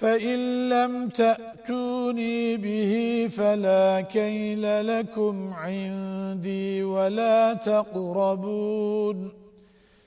فإن لم تأتوني به فلا كيل لكم عندي ولا تقربون